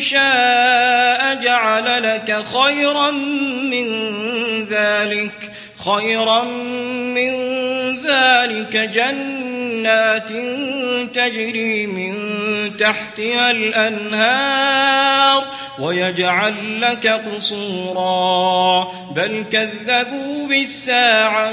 شاء جعل لك خيرا من ذلك خيرا من ذلك جنات تجري من تحتها الأنهار ويجعل لك قصورا. بل كذبوا بالساعة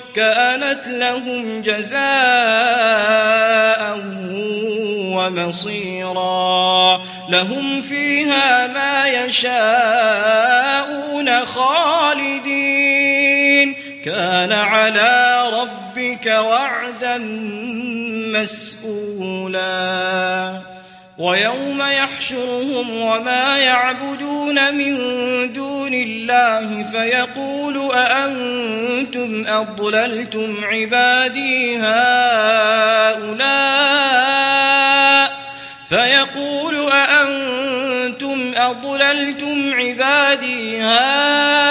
كانت لهم جزاء ومصيرا. لهم فيها ما يشاءون خالدين. كان على ربك وعدا مسئولا ويوم يحشرهم وما يعبدون من دون الله فيقول أأنتم أضللتم عبادي هؤلاء فيقول أأنتم أضللتم عبادي هؤلاء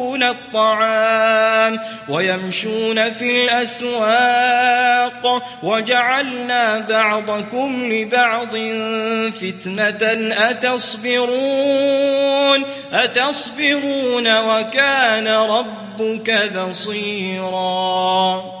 الطعام ويمشون في الأسواق وجعلنا بعضكم لبعض فتنة. أتصبرون أتصبرون وكان ربك بصيراً.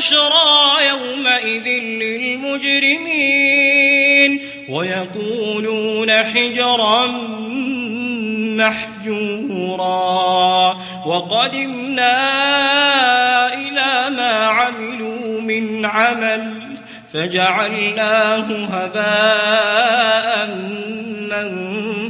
لا بشرى يومئذ للمجرمين ويقولون حجرا محجورا وقدمنا إلى ما عملوا من عمل فجعلناه هباء منثورا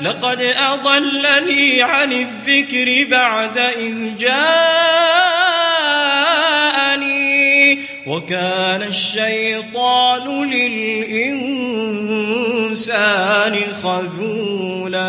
لقد أضلني عن الذكر بعد إذ جاءني وكان الشيطان للإنسان خذولا.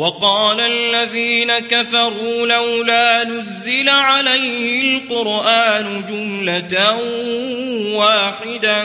وقال الذين كفروا لولا نزل عليه القرآن جملة واحدة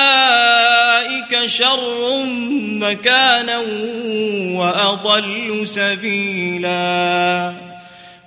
شر مكانا وأضل سبيلا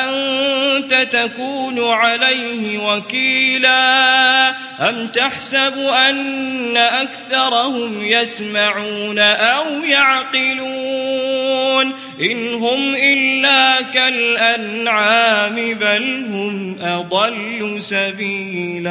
أفأنت تكون عليه وكيلا أم تحسب أن أكثرهم يسمعون أو يعقلون إن هم إلا كالأنعام بل هم أضل سبيلا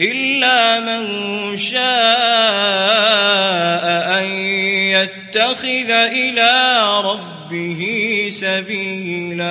إلا من شاء أن يتخذ إلى ربه سبيلاً.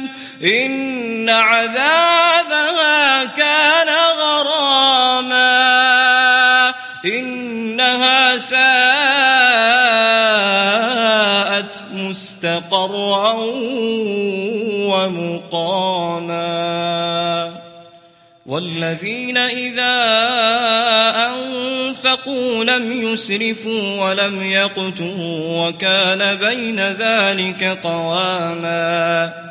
إن عذابها كان غراما. إنها ساءت مستقرا ومقاما. والذين إذا أنفقوا لم يسرفوا ولم يقتروا وكان بين ذلك قواما.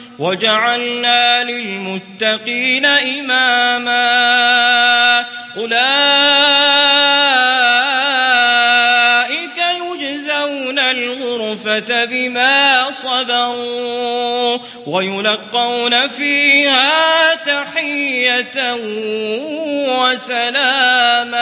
وجعلنا للمتقين إماما أولئك يجزون الغرفة بما صبروا ويلقون فيها تحية وسلاما